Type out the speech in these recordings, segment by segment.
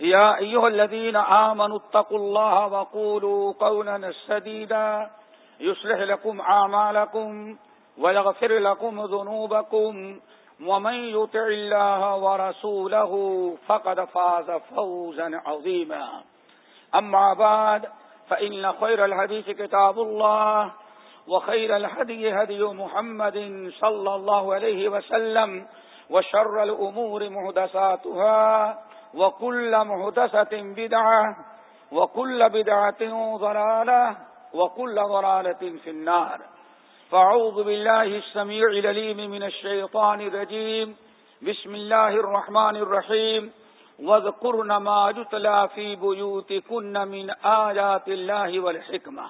يا أيها الذين آمنوا اتقوا الله وقولوا قولا سديدا يصلح لكم عامالكم ويغفر لكم ذنوبكم ومن يطع الله ورسوله فقد فاز فوزا عظيما أما بعد فإن خير الحديث كتاب الله وخير الهدي هدي محمد صلى الله عليه وسلم وشر الأمور مهدساتها وكل مهدسة بدعة وكل بدعة ضلالة وكل ضلالة في النار. فاعوذ بالله السميع لليم من الشيطان الرجيم. بسم الله الرحمن الرحيم. واذكرن ما جتلا في بيوتكن من آيات الله والحكمة.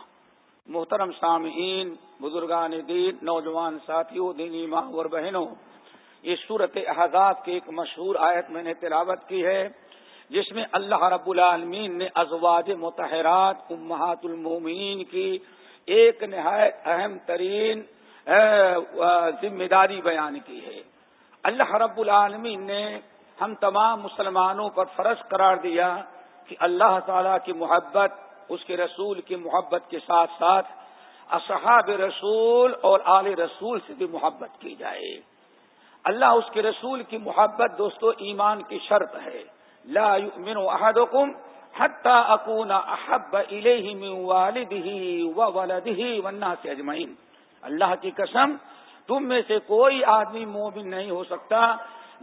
محترم سامعین بزرگان دین نوجوان ساتھیوں، دینی ماں اور بہنوں یہ صورت احزاب کی ایک مشہور آیت میں نے تلاوت کی ہے، جس میں اللہ رب العالمین نے ازواج متحرات امہات المومین کی ایک نہایت اہم ترین ذمہ داری بیان کی ہے۔ اللہ رب العالمین نے ہم تمام مسلمانوں پر فرض قرار دیا کہ اللہ تعالی کی محبت، اس کے رسول کی محبت کے ساتھ ساتھ اصحاب رسول اور آل رسول سے بھی محبت کی جائے۔ اللہ اس کے رسول کی محبت دوستو ایمان کی شرط ہے۔ لا يؤمن احدكم حتى اكون احب اليه من والده وولده والناس اجمعين اللہ کی قسم، تم میں سے کوئی آدمی مومن نہیں ہو سکتا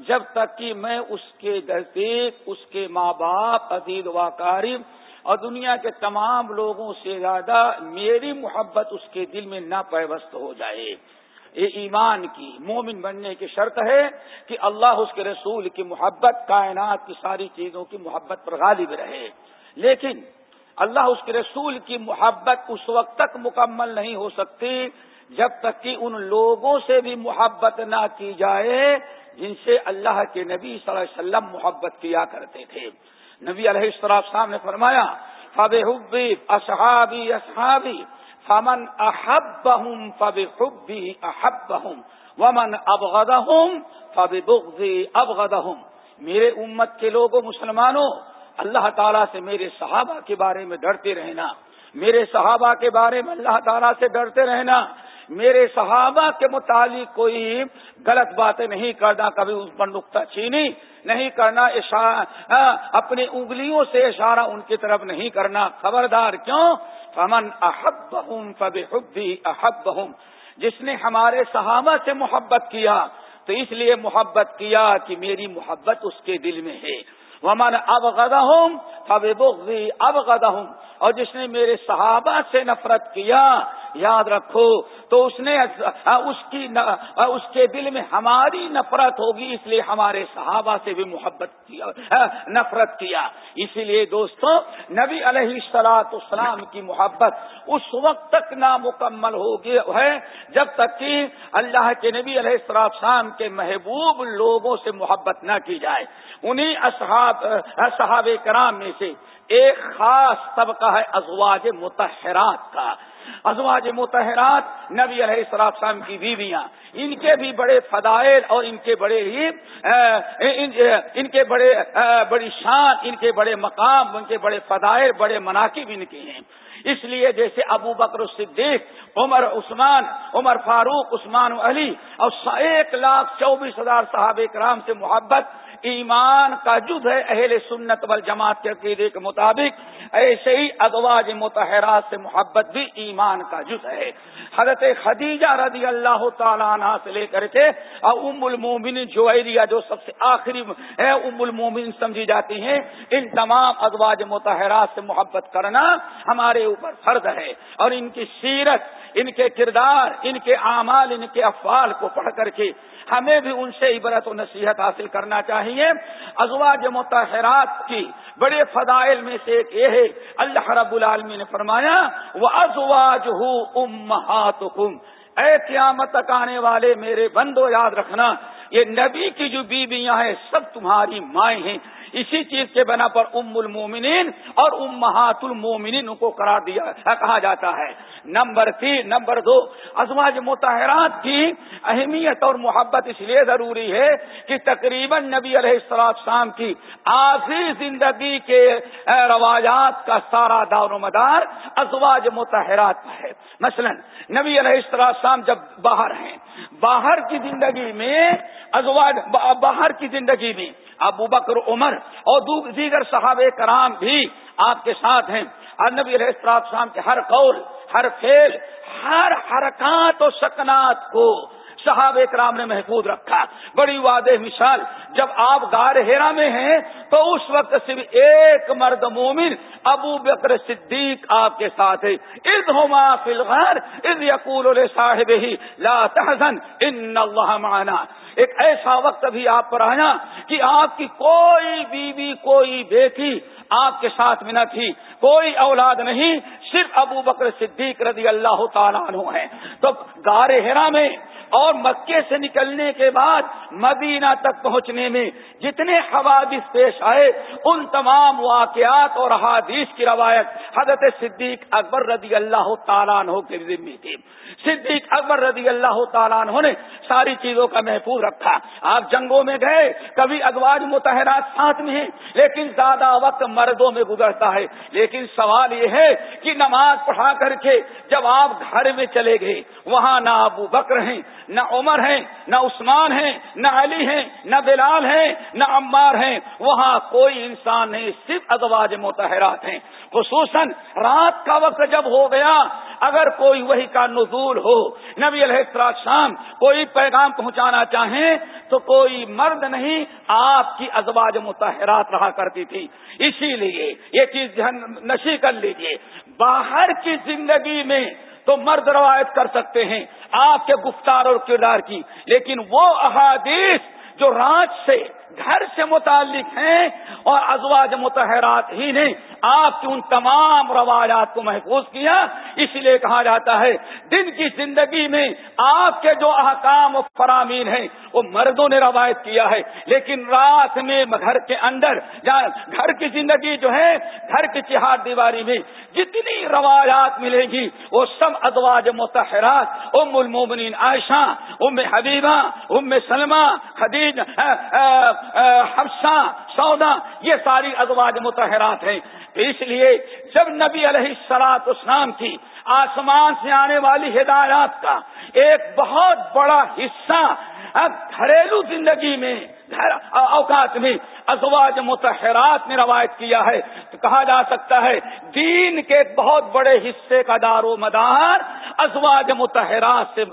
جب تک کہ میں اس کے نزدیک، اس کے ماں باپ عزیز و قارب اور دنیا کے تمام لوگوں سے زیادہ میری محبت اس کے دل میں نہ پیوست ہو جائے۔ یہ ایمان کی مومن بننے کی شرط ہے کہ اللہ اس کے رسول کی محبت، کائنات کی ساری چیزوں کی محبت پر غالب رہے۔ لیکن اللہ اس کے رسول کی محبت اس وقت تک مکمل نہیں ہو سکتی جب تک کہ ان لوگوں سے بھی محبت نہ کی جائے جن سے اللہ کے نبی صلی اللہ علیہ وسلم محبت کیا کرتے تھے۔ نبی علیہ السلام صاحب نے فرمایا فب حبی اصحابی اصحابی فمن احب ہوں فب حبی احب ہوں ومن ابغد ہوں فب بغضی ابغد ہوں میرے امت کے لوگوں مسلمانوں، اللہ تعالیٰ سے میرے صحابہ کے بارے میں ڈرتے رہنا، میرے صحابہ کے بارے میں اللہ تعالیٰ سے ڈرتے رہنا۔ میرے صحابہ کے متعلق کوئی غلط باتیں نہیں کرنا، کبھی اس پر نقطہ چینی نہیں کرنا ہاں، اپنی انگلیوں سے اشارہ ان کی طرف نہیں کرنا۔ خبردار کیوں؟ فمن احب ہوں فب حبی احب ہوں جس نے ہمارے صحابہ سے محبت کیا، تو اس لیے محبت کیا کہ میری محبت اس کے دل میں ہے۔ ومن اب غدا ہوں فب بغضی اب غدا ہوں اور جس نے میرے صحابہ سے نفرت کیا یاد رکھو تو اس نے اس کی اس کے دل میں ہماری نفرت ہوگی، اس لیے ہمارے صحابہ سے بھی محبت کیا نفرت کیا۔ اسی لیے دوستوں نبی علیہ السلاط اسلام کی محبت اس وقت تک نامکمل ہوگی ہے، جب تک کہ اللہ کے نبی علیہ السلام کے محبوب لوگوں سے محبت نہ کی جائے۔ انہیں اصحاب صحاب کرام میں سے ایک خاص طبقہ ہے ازواج متحرات کا۔ ازواج متحرات نبی علیہ السلام کی بیویاں، ان کے بھی بڑے فدائل اور ان کے بڑے ہی ان کے بڑے بڑی شان، ان کے بڑے مقام، ان کے بڑے فدائل بڑے مناقب ان کے ہیں۔ اس لیے جیسے ابو بکر الصدیق عمر عثمان، عمر فاروق، عثمان علی اور ایک لاکھ چوبیس ہزار صحابہ کرام سے محبت ایمان کا جد ہے اہل سنت وال جماعت کے عقیدے کے مطابق، ایسے ہی ازواج متحرات سے محبت بھی ایمان کا جز ہے۔ حضرت خدیجہ رضی اللہ تعالیٰ عنہ سے لے کر کے ام المومن جویریہ جو سب سے آخری ہے ام المومن سمجھی جاتی ہیں، ان تمام ازواج متحرات سے محبت کرنا ہمارے اوپر فرض ہے۔ اور ان کی سیرت، ان کے کردار، ان کے اعمال، ان کے افعال کو پڑھ کر کے ہمیں بھی ان سے عبرت و نصیحت حاصل کرنا چاہیے۔ ازواج متحرات کی بڑے فضائل میں سے ایک یہ ہے، اللہ رب العالمی نے فرمایا وہ ازواج ہوں اے قیامت تک آنے والے میرے بندو، یاد رکھنا، یہ نبی کی جو بیویاں ہیں، سب تمہاری مائیں ہیں۔ اسی چیز کے بنا پر ام المومنین اور امہات المومنین کو قرار دیا، کہا جاتا ہے۔ نمبر تین نمبر دو، ازواج متحرات کی اہمیت اور محبت اس لیے ضروری ہے کہ تقریباً نبی علیہ السلام کی آخری زندگی کے روایات کا سارا دار و مدار ازواج متحرات ہے۔ مثلا نبی علیہ السلام جب باہر ہیں، باہر کی زندگی میں، ازواج، باہر کی زندگی میں ابو بکر، عمر اور دیگر صحابہ کرام بھی آپ کے ساتھ ہیں۔ اور نبی علیہ شام کے ہر قول، ہر فیل ہر حرکات و سکنات کو صحاب کرام نے محفوظ رکھا۔ بڑی واضح مثال، جب آپ گار ہیرا میں ہیں تو اس وقت صرف ایک مرد مومن ابو بکر صدیق آپ کے ساتھ ہے۔ ارد ہوما فلغار ارد یقول صاحب ہی لا تحزن، ان اللہ معنا. ایک ایسا وقت بھی آپ پر آیا کہ آپ کی کوئی بیوی، کوئی بیٹی آپ کے ساتھ میں نہ تھی، کوئی اولاد نہیں، صرف ابو بکر صدیق رضی اللہ تعالیٰ عنہ ہیں۔ تو گار ہرا میں اور مکے سے نکلنے کے بعد مدینہ تک پہنچنے میں جتنے حوادث پیش آئے، ان تمام واقعات اور حادیث کی روایت حضرت صدیق اکبر رضی اللہ تعالیٰ عنہ کے ذمہ تھی۔ صدیق اکبر رضی اللہ تعالیٰ عنہ نے ساری چیزوں کا محفوظ رکھا۔ آپ جنگوں میں گئے، کبھی اخبار متحرات ساتھ میں ہیں، لیکن زیادہ وقت مردوں میں گزرتا ہے۔ لیکن سوال یہ ہے کہ نماز پڑھا کر کے جب آپ گھر میں چلے گئے وہاں نہ ابو بکر ہیں، نہ عمر ہیں، نہ عثمان ہیں، نہ علی ہیں، نہ بلال ہیں، نہ عمار ہیں۔ وہاں کوئی انسان نہیں، صرف ازواج متحرات ہیں۔ خصوصاً رات کا وقت جب ہو گیا، اگر کوئی وہی کا نزول ہو، نبی علیہ شام کوئی پیغام پہنچانا چاہیں، تو کوئی مرد نہیں، آپ کی ازواج متحرات رہا کرتی تھی۔ اسی لیے یہ چیز نشی کر لیجیے۔ باہر کی زندگی میں تو مرد روایت کر سکتے ہیں آپ کے گفتار اور کردار کی لیکن وہ احادیث جو رانچ سے گھر سے متعلق ہیں اور ازواج متحرات ہی نے آپ کی ان تمام روایات کو محفوظ کیا، اس لیے کہا جاتا ہے، دن کی زندگی میں آپ کے جو احکام و فرامین ہیں، وہ مردوں نے روایت کیا ہے۔ لیکن رات میں گھر کے اندر گھر کی زندگی جو ہے، گھر کی چہار دیواری میں جتنی روایات ملے گی، وہ سب ازواج متحرات، ام المومنین عائشہ، ام حبیبہ، ام سلمہ خدیج حفصہ، سودا، یہ ساری ازواج متحرات ہیں۔ اس لیے جب نبی علیہ سلاط اسلام کی آسمان سے آنے والی ہدایات کا ایک بہت بڑا حصہ گھریلو زندگی میں اوقات میں ازواج متحرات نے روایت کیا ہے۔ تو کہا جا سکتا ہے، دین کے بہت بڑے حصے کا دار و مدار ازواج متحرات سے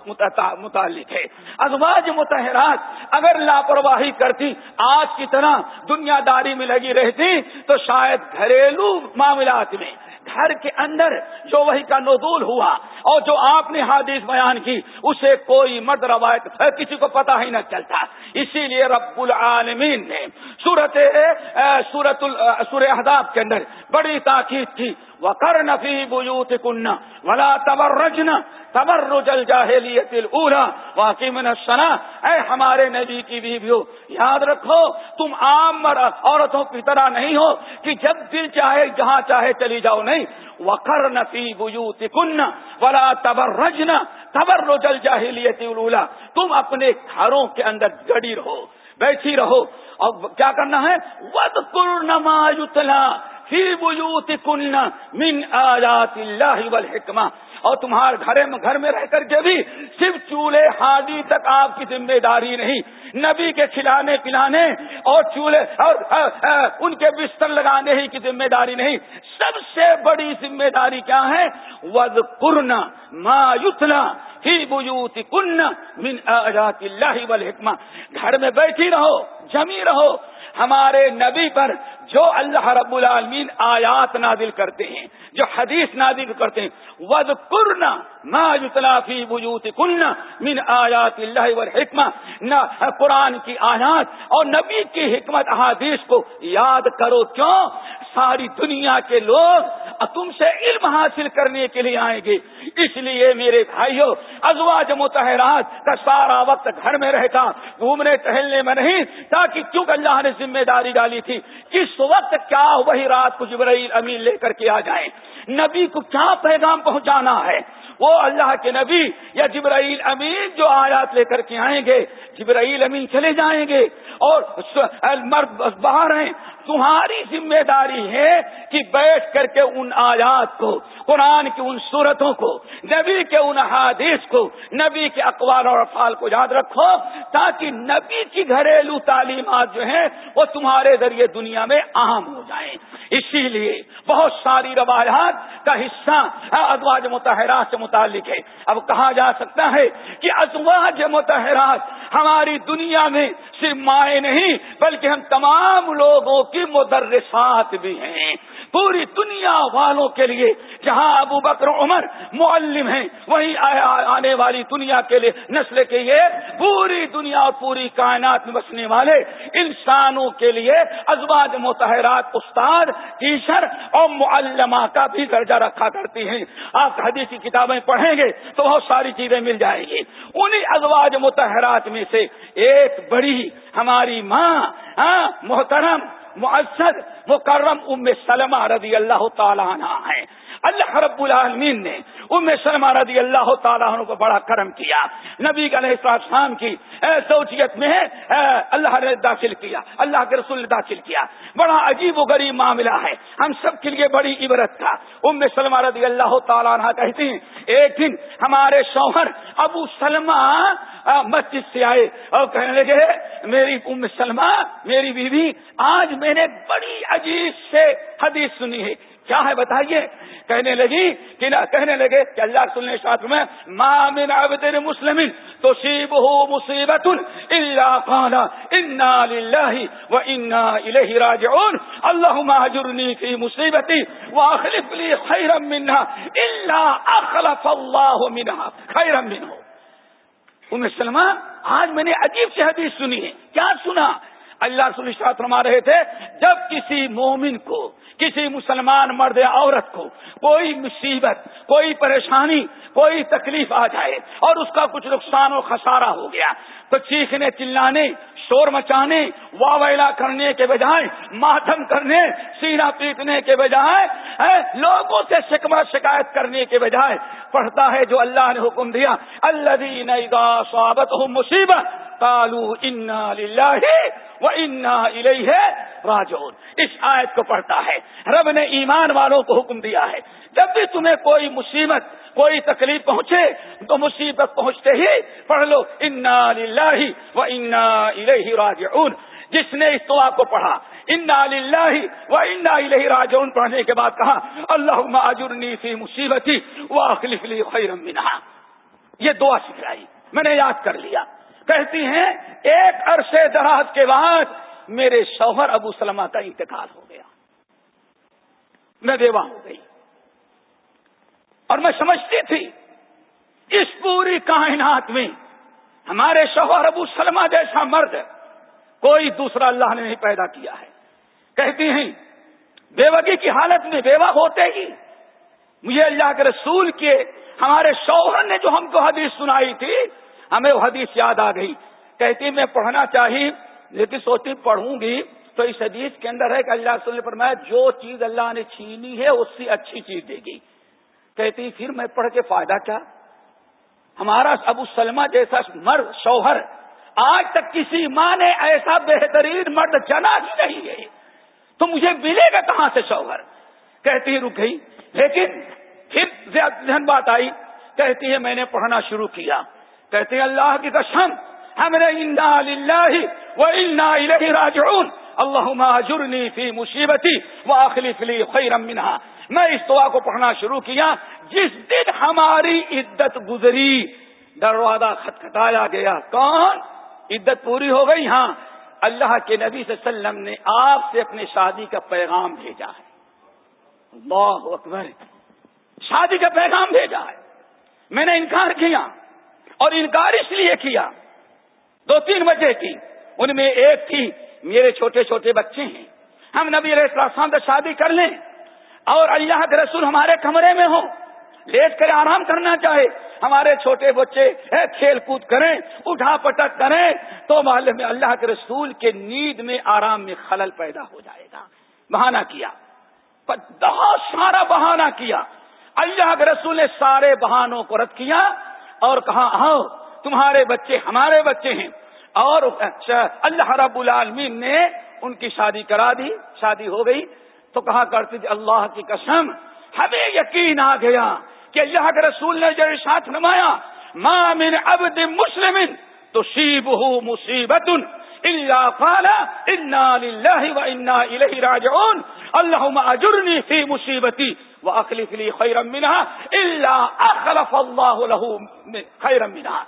متعلق ہے۔ ازواج متحرات اگر لاپرواہی کرتی، آج کی طرح دنیا داری میں لگی رہتی، تو شاید گھریلو معاملات میں گھر کے اندر جو وہی کا نزول ہوا اور جو آپ نے حادث بیان کی، اسے کوئی مرد روایت کسی کو پتا ہی نہ چلتا۔ اسی لیے رب العالمین نے سورت سورت سور احداب کے اندر بڑی تاکید تھی وہ کر نفی بجوت کنہ ولا تبر رجنا تبر رجل جاہلیت واقعی من سنا اے ہمارے نبی کی بیویو، یاد رکھو، تم عام عورتوں کی طرح نہیں ہو کہ جب دل چاہے، جہاں چاہے چلی جاؤ، نہیں. وقر نفی بوت کن ولا تبر رجنا تبر رجل اولا تم اپنے گھروں کے اندر گڑی رہو، بیٹھی رہو. اور کیا کرنا ہے؟ ود کر فی بوت کن من آیات اللہ والحکمہ اور تمہارے گھر میں گھر میں رہ کر کے بھی صرف چولہے ہادی تک آپ کی ذمہ داری نہیں، نبی کے کھلانے پلانے اور چولہے اور ان کے بستر لگانے ہی کی ذمہ داری نہیں۔ سب سے بڑی ذمہ داری کیا ہے؟ وز پورنا مایوتنا ہی بجوتی کن من آجات اللہ والحکمہ گھر میں بیٹھی رہو، جمی رہو ہمارے نبی پر جو اللہ رب العالمین آیات نادل کرتے ہیں، جو حدیث نادل کرتے ہیں ود کرنا ما یتلافی بجوت کننا من آیات اللہ والحکمہ نہ قرآن کی آیات اور نبی کی حکمت، احادیث کو یاد کرو۔ کیوں؟ ساری دنیا کے لوگ تم سے علم حاصل کرنے کے لیے آئیں گے۔ اس لیے میرے بھائیوں ازواج متحرات کا سارا وقت گھر میں رہتا، گھومنے، ٹہلنے میں نہیں، تاکہ کیونکہ اللہ نے ذمہ داری ڈالی تھی۔ کس وقت کیا وہی رات کو جبرائیل امین لے کر کے آ جائیں؟ نبی کو کیا پیغام پہنچانا ہے؟ وہ اللہ کے نبی یا جبرائیل امین جو آیات لے کر کے آئیں گے؟ جبرائیل امین چلے جائیں گے اور مرد باہر ہیں۔ تمہاری ذمہ داری ہے کہ بیٹھ کر کے ان آیات کو، قرآن کی ان صورتوں کو، نبی کے ان حادث کو، نبی کے اقوال اور افعال کو یاد رکھو تاکہ نبی کی گھریلو تعلیمات جو ہیں وہ تمہارے ذریعے دنیا میں اہم ہو جائیں۔ اسی لیے بہت ساری روایات کا حصہ ازواج متحرات سے متعلق ہے۔ اب کہا جا سکتا ہے کہ ازواج متحرات ہماری دنیا میں صرف مائیں نہیں بلکہ ہم تمام لوگوں کی مدرسات بھی ہیں۔ پوری دنیا والوں کے لیے جہاں ابو بکر عمر معلم ہیں وہی آنے والی دنیا کے لیے نسل کے یہ پوری دنیا اور پوری کائنات میں بسنے والے انسانوں کے لیے ازواج متحرات استاد، ٹیچر اور معلمہ کا بھی درجہ رکھا کرتی ہیں۔ آپ حدیث کی کتابیں پڑھیں گے تو بہت ساری چیزیں مل جائیں گی۔ انہیں ازواج متحرات میں سے ایک بڑی ہماری ماں ہاں محترم معذر مکرم ام سلمہ رضی اللہ تعالیٰ عنہ ہیں۔ اللہ رب العالمین نے ام سلمہ رضی اللہ تعالیٰ عنہ کو بڑا کرم کیا۔ نبی علیہ السلام کی سوچیت میں اللہ نے داخل کیا، اللہ کے رسول نے داخل کیا۔ بڑا عجیب و غریب معاملہ ہے۔ ہم سب کے لیے بڑی عبرت تھا۔ ام سلمہ رضی اللہ تعالیٰ عنہ کہتی ہیں، ایک دن ہمارے شوہر ابو سلمہ مسجد سے آئے اور کہنے لگے، میری ام سلمہ، میری بیوی، آج میں نے بڑی عجیب سے حدیث سنی ہے۔ کیا ہے بتائیے؟ کہنے لگی کہ نہ کہنے لگے کہ اللہ سننے شاطر میں مامن عبد مسلم تو شیب ہو مصیبت اللہ خانہ انا للہ و انا الہ راجعون. اللہ مہجرنی کی مصیبتی واخلف لی خیرم منہا اللہ اخلف اللہ منہا خیرم منہو ام سلمہ، آج میں نے عجیب سے حدیث سنی ہے، کیا سنا؟ اللہ رسول شاہ فرما رہے تھے، جب کسی مومن کو، کسی مسلمان مرد عورت کو کوئی مصیبت، کوئی پریشانی، کوئی تکلیف آ جائے اور اس کا کچھ نقصان و خسارہ ہو گیا، تو چیخنے، چلانے، شور مچانے، واویلا کرنے کے بجائے، ماتم کرنے سینا پیٹنے کے بجائے لوگوں سے شکوا شکایت کرنے کے بجائے پڑھتا ہے جو اللہ نے حکم دیا اللہ سوابت ہو مصیبت کالو انا و انا راجون اس آیت کو پڑھتا ہے۔ رب نے ایمان والوں کو حکم دیا ہے۔ جب بھی تمہیں کوئی مصیبت، کوئی تکلیف پہنچے، تو مصیبت پہنچتے ہی پڑھ لو۔ انا و انا راجعون۔ جس نے اس دعا کو پڑھا انا و انا راجعون پڑھنے کے بعد کہا اللہ فی مصیبتی خیرم منہا۔ یہ دعا سکھلائی۔ میں نے یاد کر لیا۔ کہتی ہیں، ایک عرصے دراز کے بعد میرے شوہر ابو سلمہ کا انتقال ہو گیا۔ میں بیوہ ہو گئی۔ اور میں سمجھتی تھی، اس پوری کائنات میں ہمارے شوہر ابو سلمہ جیسا مرد کوئی دوسرا اللہ نے نہیں پیدا کیا ہے۔ کہتی ہیں، بیوگی کی حالت میں بیوہ ہوتے ہی مجھے اللہ کے رسول کے ہمارے شوہر نے جو ہم کو حدیث سنائی تھی ہمیں وہ حدیث یاد آ گئی۔ کہتی میں پڑھنا چاہی، لیکن سوچتی پڑھوں گی۔ تو اس حدیث کے اندر ہے کہ اللہ رسول نے فرمایا، جو چیز اللہ نے چھینی ہے، اس سے اچھی چیز دے گی۔ کہتی پھر میں پڑھ کے فائدہ کیا؟ ہمارا ابو سلمہ جیسا مرد شوہر، آج تک کسی ماں نے ایسا بہترین مرد جنا ہی نہیں ہے۔ تو مجھے ملے گا کہاں سے شوہر؟ کہتی رک گئی۔ لیکن پھر ذہن بات آئی۔ کہتی ہے میں نے پڑھنا شروع کیا۔ کہتے ہیں اللہ کی قسم راجعون۔ اللہ فی مصیبتی خیرم منہا میں اس دعا کو پڑھنا شروع کیا۔ جس دن ہماری عدت گزری، دروازہ کھٹکھٹایا گیا۔ کون؟ عدت پوری ہو گئی؟ ہاں۔ اللہ کے نبی صلی اللہ علیہ وسلم نے آپ سے اپنے شادی کا پیغام بھیجا ہے۔ اللہ اکبر۔ شادی کا پیغام بھیجا ہے۔ میں نے انکار کیا۔ اور انکار اس لیے کیا؟ دو تین وجہ کی۔ ان میں ایک تھی، میرے چھوٹے چھوٹے بچے ہیں۔ ہم نبی علیہ السلام سے شادی کر لیں اور اللہ کے رسول ہمارے کمرے میں ہوں۔ لیٹ کر آرام کرنا چاہے۔ ہمارے چھوٹے بچے کھیل کود کریں، اٹھا پٹک کریں، تو محلے میں اللہ کے رسول کے نیند میں آرام میں خلل پیدا ہو جائے گا۔ بہانہ کیا۔ بہت سارا بہانہ کیا۔ اللہ کے رسول نے سارے بہانوں کو رد کیا۔ اور کہا ہاں تمہارے بچے ہمارے بچے ہیں۔ اور اللہ رب العالمین نے ان کی شادی کرا دی، شادی ہو گئی۔ تو کہا کرتی تھی اللہ کی قسم، ہمیں یقین آ گیا کہ اللہ کے رسول نے جو ساتھ نمایا ماں من عبد مسلم تو شیب ہو مصیبت اللہ فالا اللہ و انا الہ راجعون۔ اللہ اجرنی فی مصیبتی وہ اخلیف لی خیرم منہا اللہ اخلف اللہ له خیرم منہا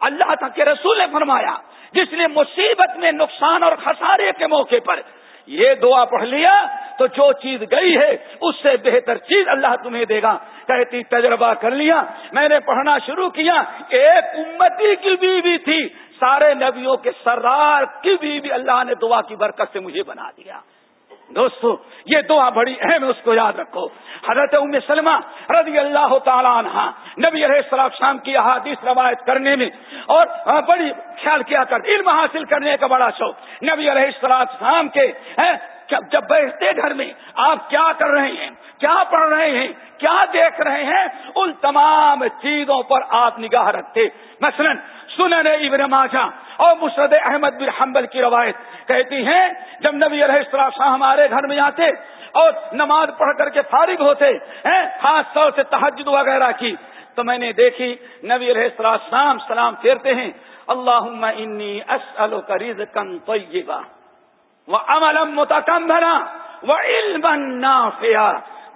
اللہ تک کے رسول نے فرمایا، جس نے مصیبت میں نقصان اور خسارے کے موقع پر یہ دعا پڑھ لیا، تو جو چیز گئی ہے، اس سے بہتر چیز اللہ تمہیں دے گا۔ کہتی، تجربہ کر لیا۔ میں نے پڑھنا شروع کیا، ایک امتی کی بیوی تھی، سارے نبیوں کے سرار کی بیوی اللہ نے دعا کی برکت سے مجھے بنا دیا۔ دوستو، یہ دعا بڑی اہم ہے، اس کو یاد رکھو۔ حضرت ام سلمہ رضی اللہ تعالیٰ عنہ نبی علیہ السلام شام کی احادیث روایت کرنے میں اور بڑی خیال کیا کر علم حاصل کرنے کا بڑا شوق۔ نبی علیہ السلام شام کے جب بیٹھتے گھر میں، آپ کیا کر رہے ہیں؟ کیا پڑھ رہے ہیں؟ کیا دیکھ رہے ہیں؟ ان تمام چیزوں پر آپ نگاہ رکھتے۔ مثلا سنن ابن ماجہ اور مسرد احمد بن حنبل کی روایت کہتی ہیں، جب نبی علیہ السلام ہمارے گھر میں آتے اور نماز پڑھ کر کے فارغ ہوتے، ہیں، خاص طور سے تحجد وغیرہ کی، تو میں نے دیکھی نبی علیہ السلام سلام پھیرتے ہیں اللہ انی اسلو کا ریز کن وہ املم متکمبنا وہ علم نافیا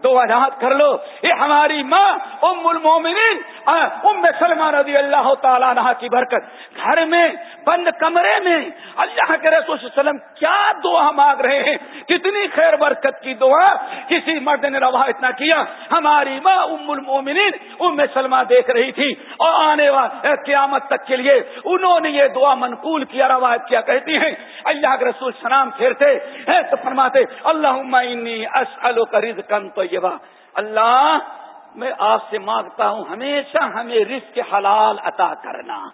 تو وضاحت کر لو۔ یہ ہماری ماں، ام المومنین ام سلمہ رضی اللہ تعالیٰ عنہ کی برکت۔ گھر میں، بند کمرے میں اللہ کے رسول صلی اللہ علیہ وسلم کیا دعا مانگ رہے ہیں؟ کتنی خیر برکت کی دعا۔ کسی مرد نے روایت نہ کیا۔ ہماری ماں، ام المومنین، ام سلمہ دیکھ رہی تھی۔ اور آنے والے قیامت تک کے لیے انہوں نے یہ دعا منقول کیا روایت کیا۔ کہتی ہیں، اللہ کے رسول سلام پھیرتے تو فرماتے اللہ رز کن تو اللہ، میں آپ سے مانگتا ہوں، ہمیشہ ہمیں رزق حلال عطا کرنا۔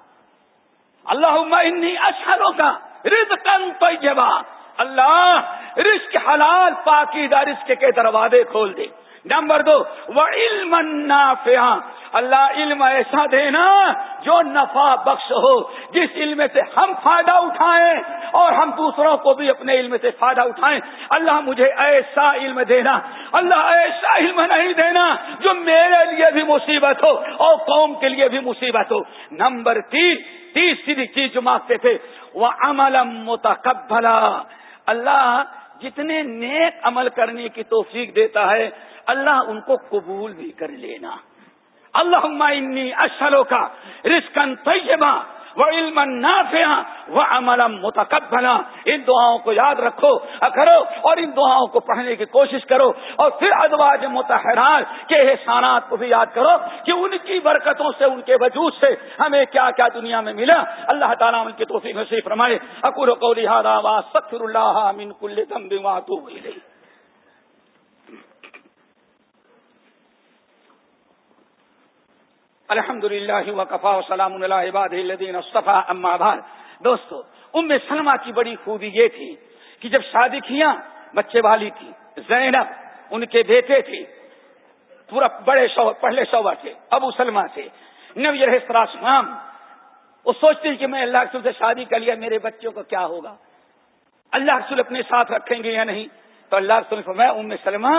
اللہ انی اشہروں کا رزق طیبہ۔ اللہ، رزق حلال پاکیدہ رزق کے دروازے کھول دے۔ نمبر دو وہ علم نافع اللہ علم ایسا دینا جو نفع بخش ہو، جس علم سے ہم فائدہ اٹھائیں اور ہم دوسروں کو بھی اپنے علم سے فائدہ اٹھائیں۔ اللہ مجھے ایسا علم دینا، اللہ ایسا علم نہیں دینا جو میرے لیے بھی مصیبت ہو اور قوم کے لیے بھی مصیبت ہو۔ نمبر تین، تیسری چیز جو مانگتے تھے وہ عمل متقبلا۔ اللہ جتنے نیک عمل کرنے کی توفیق دیتا ہے، اللہ ان کو قبول بھی کر لینا۔ اللہ انی اشلوں کا رسکن طیبہ وہ علم نافع وہ عمل متقبلا ان دعاؤں کو یاد رکھو کرو اور ان دعاؤں کو پڑھنے کی کوشش کرو اور پھر ادواج متحرات کے احسانات کو بھی یاد کرو کہ ان کی برکتوں سے، ان کے وجود سے ہمیں کیا کیا دنیا میں ملا۔ اللہ تعالیٰ ان کی توفیق نصیب فرمائے۔ اکور کو لہٰذا سکر اللہ من کل دم تو الحمد للہ وقفا وسلام اللہ اما بعد. دوستو، ام سلمہ کی بڑی خوبی یہ تھی کہ جب شادی کیا، بچے والی تھی، زینب ان کے بیٹے تھے، پورا بڑے شوہر پہلے شوہر تھے، ابو سلمہ سے نبی السلام وہ سوچتے کہ میں اللہ رسول سے شادی کر لیا، میرے بچوں کو کیا ہوگا؟ اللہ رسول اپنے ساتھ رکھیں گے یا نہیں؟ تو اللہ رسول میں ام سلمہ،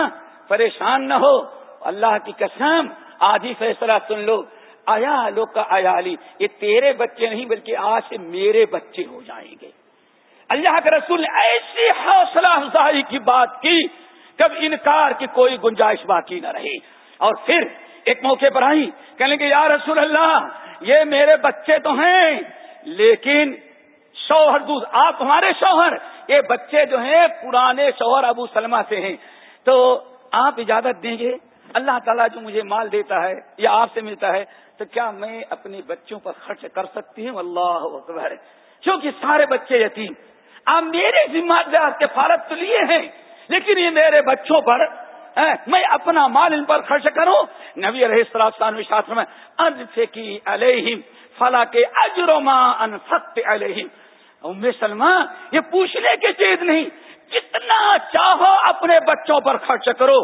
پریشان نہ ہو، اللہ کی قسم، آج ہی فیصلہ سن لو۔ آیا کا آیا علی یہ تیرے بچے نہیں بلکہ آج سے میرے بچے ہو جائیں گے۔ اللہ کے رسول نے ایسی حوصلہ افزائی کی بات کی، کب انکار کی کوئی گنجائش باقی نہ رہی۔ اور پھر ایک موقع پر آئی، کہنے کہ یا رسول اللہ، یہ میرے بچے تو ہیں، لیکن شوہر دودھ آپ ہمارے شوہر، یہ بچے جو ہیں، پرانے شوہر ابو سلمہ سے ہیں۔ تو آپ اجازت دیں گے؟ اللہ تعالیٰ جو مجھے مال دیتا ہے یا آپ سے ملتا ہے تو کیا میں اپنے بچوں پر خرچ کر سکتی ہوں؟ اللہ اکبر۔ کیونکہ سارے بچے یتیم۔ آپ میرے ذمہ دار کے فارت تو لیے ہیں، لیکن یہ میرے بچوں پر ہاں، میں اپنا مال ان پر خرچ کروں۔ نبی رہے سلام شاستر میں فکی علیہم فلا کے اجرما ان علیہم۔ ام سلمہ یہ پوچھنے کی چیز نہیں۔ جتنا چاہو اپنے بچوں پر خرچ کرو،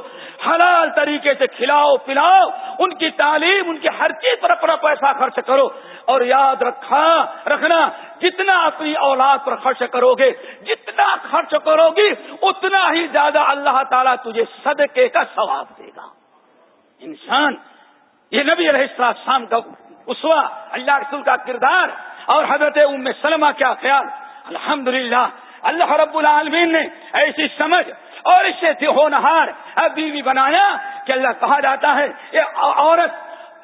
حلال طریقے سے کھلاؤ، پلاؤ، ان کی تعلیم، ان کی ہر چیز پر اپنا پیسہ خرچ کرو۔ اور یاد رکھا، رکھنا، جتنا اپنی اولاد پر خرچ کرو گے، جتنا خرچ کرو گی، اتنا ہی زیادہ اللہ تعالیٰ تجھے صدقے کا ثواب دے گا۔ انسان، یہ نبی علیہ شام کا اسوا اللہ رسول کا کردار، اور حضرت ام سلمہ کیا خیال؟ الحمدللہ اللہ رب العالمین نے ایسی سمجھ اور اس سے ہونہار بیوی بنایا کہ اللہ کہا جاتا ہے، یہ عورت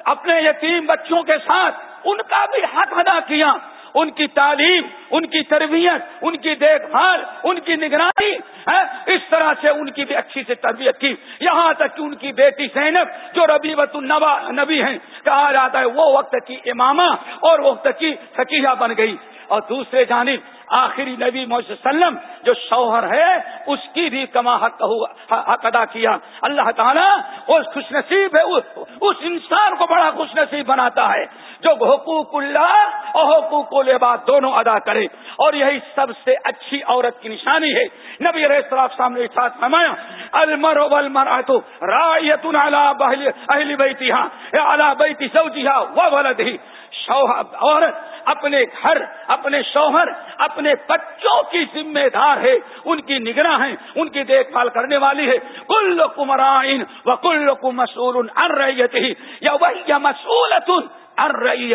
اپنے یتیم بچوں کے ساتھ ان کا بھی حق ادا کیا۔ ان کی تعلیم، ان کی تربیت، ان کی دیکھ بھال، ان کی نگرانی ہاں، اس طرح سے ان کی بھی اچھی سے تربیت کی۔ یہاں تک کہ ان کی بیٹی زینب جو ربی بت نبی ہیں، کہا جاتا ہے، وہ وقت کی امامہ اور وقت کی فکیہ بن گئی۔ اور دوسرے جانب آخری نبی وسلم جو شوہر ہے، اس کی بھی کما حق حق ادا کیا۔ اللہ تعالیٰ اس خوش نصیب ہے، اس انسان کو بڑا خوش نصیب بناتا ہے۔ جو حقوق اللہ اور حقوق العباد دونوں ادا کرے۔ اور یہی سب سے اچھی عورت کی نشانی ہے۔ نبی رحصاف سامنے ساتھ فرمایا المر ولمر آتو رایت اہل بیتی ہاں اللہ بیتی سوجی ہاں وہ ہی شوہر عورت اپنے گھر، اپنے شوہر، اپنے بچوں کی ذمہ دار ہے، ان کی نگراں ہے ان کی دیکھ بھال کرنے والی ہے۔ کل کمرائن و کل کو مسول ار رہی یا وہی مسولت ار رہی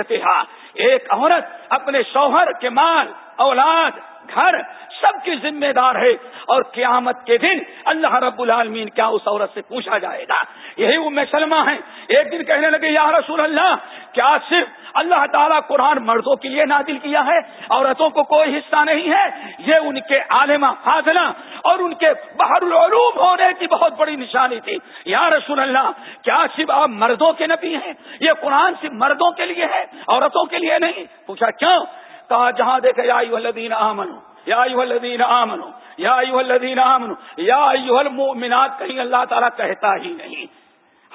ایک عورت اپنے شوہر کے مال، اولاد، گھر سب کی ذمہ دار ہے۔ اور قیامت کے دن اللہ رب العالمین کیا اس عورت سے پوچھا جائے گا؟ یہی وہ سلمہ ہے ایک دن کہنے لگے، یا رسول اللہ، کیا صرف اللہ تعالیٰ قرآن مردوں کے لیے نادل کیا ہے عورتوں کو کوئی حصہ نہیں ہے؟ یہ ان کے عالمہ فاضلہ اور ان کے بحر العلوم ہونے کی بہت بڑی نشانی تھی۔ یا رسول اللہ، کیا صرف آپ مردوں کے نبی ہیں؟ یہ قرآن صرف مردوں کے لیے ہے عورتوں کے لیے نہیں۔ پوچھا کیوں؟ کہا، جہاں دیکھے یا الذین آمنو یا الذین آمنو یا الذین آمنو یا المؤمنات، کہیں اللہ تعالیٰ کہتا ہی نہیں۔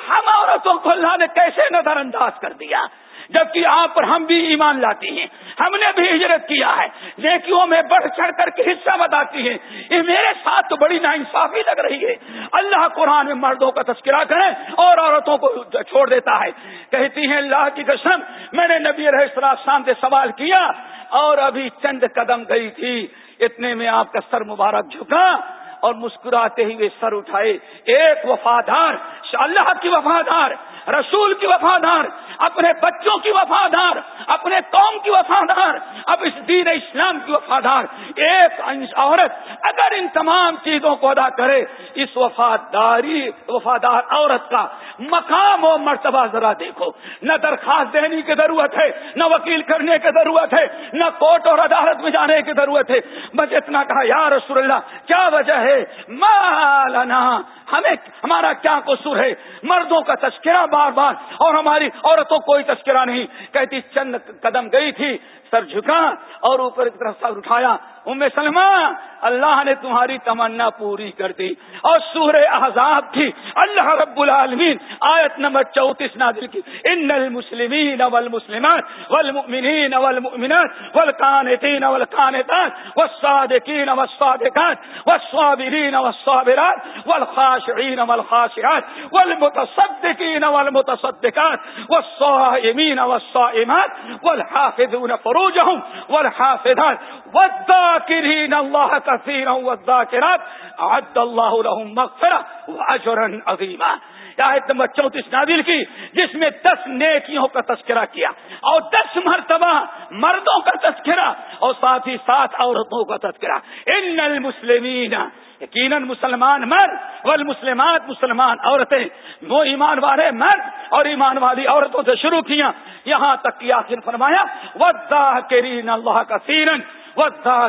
ہم عورتوں کو اللہ نے کیسے نظر انداز کر دیا؟ جبکہ آپ پر ہم بھی ایمان لاتی ہیں۔ ہم نے بھی ہجرت کیا ہے۔ نیکیوں میں بڑھ چڑھ کر کے حصہ بتاتی ہیں۔ یہ میرے ساتھ تو بڑی ناانصافی لگ رہی ہے۔ اللہ قرآن میں مردوں کا تذکرہ کرے اور عورتوں کو چھوڑ دیتا ہے۔ کہتی ہیں، اللہ کی قسم، میں نے نبی رہ شام سے سوال کیا اور ابھی چند قدم گئی تھی۔ اتنے میں آپ کا سر مبارک جھکا۔ اور مسکراتے ہوئے سر اٹھائے ایک وفادار اللہ کی وفادار رسول کی وفادار، اپنے بچوں کی وفادار، اپنے قوم کی وفادار، اب اس دین اسلام کی وفادار۔ ایک عورت اگر ان تمام چیزوں کو ادا کرے، اس وفاداری، وفادار عورت کا مقام و مرتبہ ذرا دیکھو۔ نہ درخواست دینے کی ضرورت ہے، نہ وکیل کرنے کی ضرورت ہے، نہ کوٹ اور عدالت میں جانے کی ضرورت ہے۔ بس اتنا کہا، یا رسول اللہ، کیا وجہ ہے؟ مالنا، ہمیں، ہمارا کیا قصور ہے؟ مردوں کا تذکرہ بار بار اور ہماری عورتوں کوئی تذکرہ نہیں کہتی چند قدم گئی تھی سر جھکا اور اوپر کی طرف سر اٹھایا۔ ام سلمہ، اللہ نے تمہاری تمنا پوری کر دی۔ اور سورہ احزاب کی اللہ رب العالمین آیت نمبر چوتیس نازل کی۔ ان المسلمین والمسلمات والمؤمنین والمؤمنات والقانتین والقانتات والصادقین والصادقات والصابرین والصابرات والخاشعین والخاشعات والمتصدقین والمتصدقات والصائمین والصائمات والحافظون فروجهم والحافظات والذاكرين الله كثيرا والذاكرات عد الله لهم مغفرة وأجرا عظيما۔ آیت نمبر چونتیس نادل کی جس میں دس نیکیوں کا تذکرہ کیا اور دس مرتبہ مردوں کا تذکرہ اور ساتھ ہی ساتھ عورتوں کا تذکرہ۔ ان المسلمین یقیناً مسلمان مرد والمسلمات مسلمان عورتیں، وہ ایمان والے مرد اور ایمان والی عورتوں سے شروع کیا یہاں تک کی آخر فرمایا ودا کرین اللہ کا سیرن ودا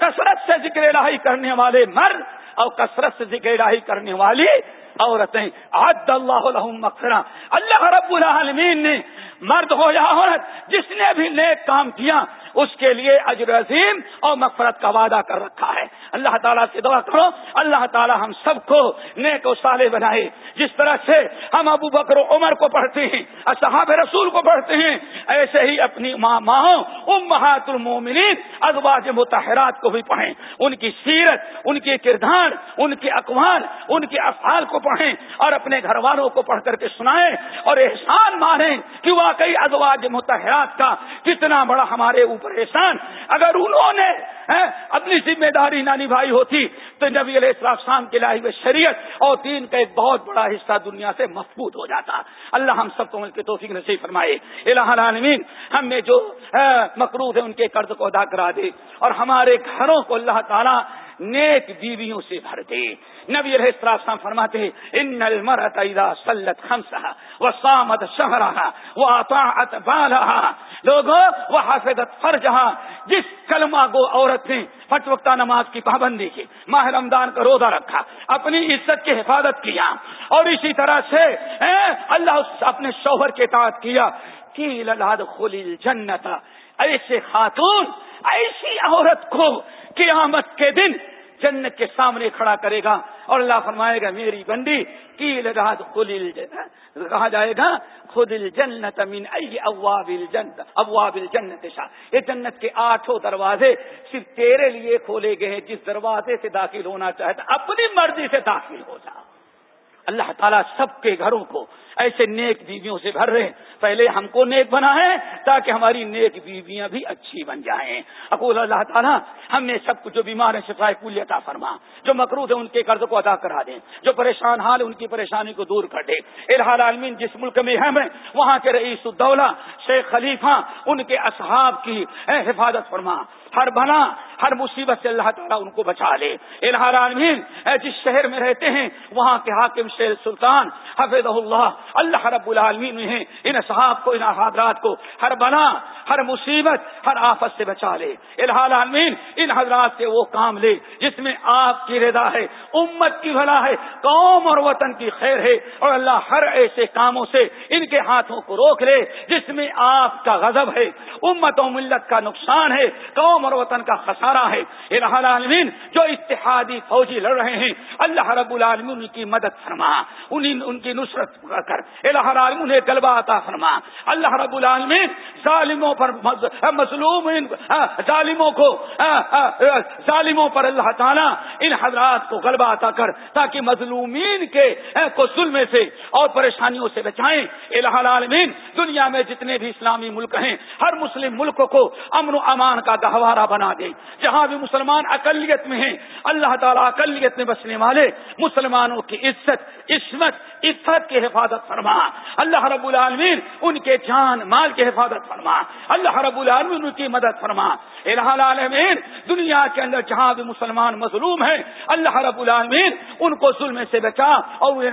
کثرت سے ذکر الہی کرنے والے مرد اور کثرت سے ذکر الہی کرنے والی عورتیں۔ عد اللہ مغفرہ اللہ رب العالمین نے مرد ہو یا عورت، جس نے بھی نیک کام کیا اس کے لیے اجر عظیم اور مغفرت کا وعدہ کر رکھا ہے۔ اللہ تعالیٰ سے دعا کرو۔ اللہ تعالیٰ ہم سب کو نیک و صالح بنائے۔ جس طرح سے ہم ابو بکر و عمر کو پڑھتے ہیں صحاب رسول کو پڑھتے ہیں، ایسے ہی اپنی ماں ماہوں ام محات المومنین، ازواج متحرات کو بھی پڑھیں۔ ان کی سیرت، ان کے کردار ان کے اقوال، ان کے افعال کو پڑھیں اور اپنے گھر والوں کو پڑھ کر کے سنائیں اور احسان مانیں کہ واقعی ازواج متحرات کا کتنا بڑا ہمارے اوپر احسان اگر انہوں نے اپنی ذمہ داری نہ نبھائی ہوتی تو نبی علیہ السلام کے لائی ہوئے شریعت اور دین کا ایک بہت بڑا حصہ دنیا سے محفوظ ہو جاتا۔ اللہ ہم سب کو مل کے توفیق نصیب فرمائے۔ الہ العالمین، ہم نے جو مقروض ہے ان کے قرض کو ادا کرا دے اور ہمارے گھروں کو اللہ تعالیٰ نیک بیویوں سے بھر دے۔ نبی علیہ السلام فرماتے ہیں، ان المرت اذا صلت خمسها وصامت شهرها واطاعت بالها لوگوں، وہ حافظت فرجها جس کلمہ گو عورت نے فٹ وقتہ نماز کی پابندی کی، ماہ رمضان کا روزہ رکھا، اپنی عزت کی حفاظت کیا، اور اسی طرح سے اللہ اپنے شوہر کے اطاعت کیا کی للاد خلی جنت ایسے خاتون، ایسی عورت کو قیامت کے دن جنت کے سامنے کھڑا کرے گا اور اللہ فرمائے گا، میری بندی کی لگا خود کہا جائے گا خود الجنت من ای ابواب الجنت ابواب الجنت شاہ۔ یہ جنت کے آٹھوں دروازے صرف تیرے لیے کھولے گئے جس دروازے سے داخل ہونا چاہتا، اپنی مرضی سے داخل ہو جاؤ اللہ تعالیٰ سب کے گھروں کو ایسے نیک بیویوں سے بھر رہے پہلے ہم کو نیک بنا ہے تاکہ ہماری نیک بیویاں بھی اچھی بن جائیں۔ اقول اللہ تعالیٰ، ہم نے سب کو جو بیمار ہیں شفا پولی عطا فرما۔ جو مقروض ہے ان کے قرض کو ادا کرا دیں۔ جو پریشان حال ان کی پریشانی کو دور کر دے الحال عالمین، جس ملک میں ہم ہیں، وہاں کے رئیس الدولہ، شیخ خلیفہ، ان کے اصحاب کی حفاظت فرما۔ ہر بنا ہر مصیبت سے اللہ تعالیٰ ان کو بچا لے۔ الحال جس شہر میں رہتے ہیں، وہاں کے حاکم شیر سلطان حفظ اللہ اللہ رب العالمین ہیں ان صحاب کو، ان حضرات کو ہر بنا ہر مصیبت، ہر آفت سے بچا لے۔ الحال ان حضرات سے وہ کام لے جس میں آپ کی رضا ہے، امت کی بھلا ہے، قوم اور وطن کی خیر ہے۔ اور اللہ ہر ایسے کاموں سے ان کے ہاتھوں کو روک لے جس میں آپ کا غضب ہے۔ امت و ملت کا نقصان ہے، قوم اور وطن کا خسارہ ہے۔ الحال عالمین جو اتحادی فوجی لڑ رہے ہیں، اللہ رب العالمین ان کی مدد فرما ان کی نصرت کر۔ الہ العالمین غلبہ عطا فرما۔ اللہ رب العالمین، ظالموں پر مظلوم ظالموں کو ظالموں پر اللہ تعالیٰ ان حضرات کو غلبہ عطا کر، تاکہ مظلومین کے کو ظلم سے اور پریشانیوں سے بچائیں۔ الہ العالمین، دنیا میں جتنے بھی اسلامی ملک ہیں، ہر مسلم ملک کو امن و امان کا گہوارہ بنا دے جہاں بھی مسلمان اقلیت میں ہیں، اللہ تعالیٰ اقلیت میں بسنے والے مسلمانوں کی عزت، عصمت عزت کی حفاظت فرما۔ اللہ رب العالمین ان کے جان، مال کی حفاظت فرما۔ اللہ رب العالمین ان کی مدد فرما۔ الہ العالمین، دنیا کے اندر جہاں بھی مسلمان مظلوم ہیں، اللہ رب العالمین ان کو ظلم سے بچا اور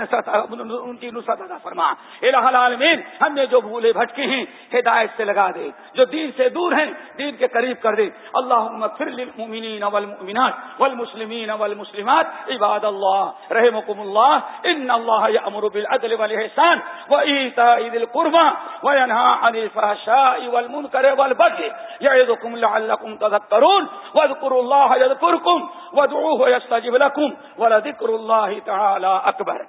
ان کی نصرت ادا فرما۔ الہ العالمین، ہم نے جو بھولے بھٹکے ہیں، ہدایت سے لگا دے۔ جو دین سے دور ہیں، دین کے قریب کر دے۔ اللہ پھر للمؤمنین والمؤمنات والمسلمین والمسلمات. عباد اللہ رحمكم اللہ ان اللہ یامر بالعدل والاحسان وایتاء ذی القربى وینهى عن الفحشاء والمنکر والبغي. یعظکم لعلکم تذکرون واذکروا الله یذکرکم وادعوه یستجب لكم ولذکر الله تعالی اکبر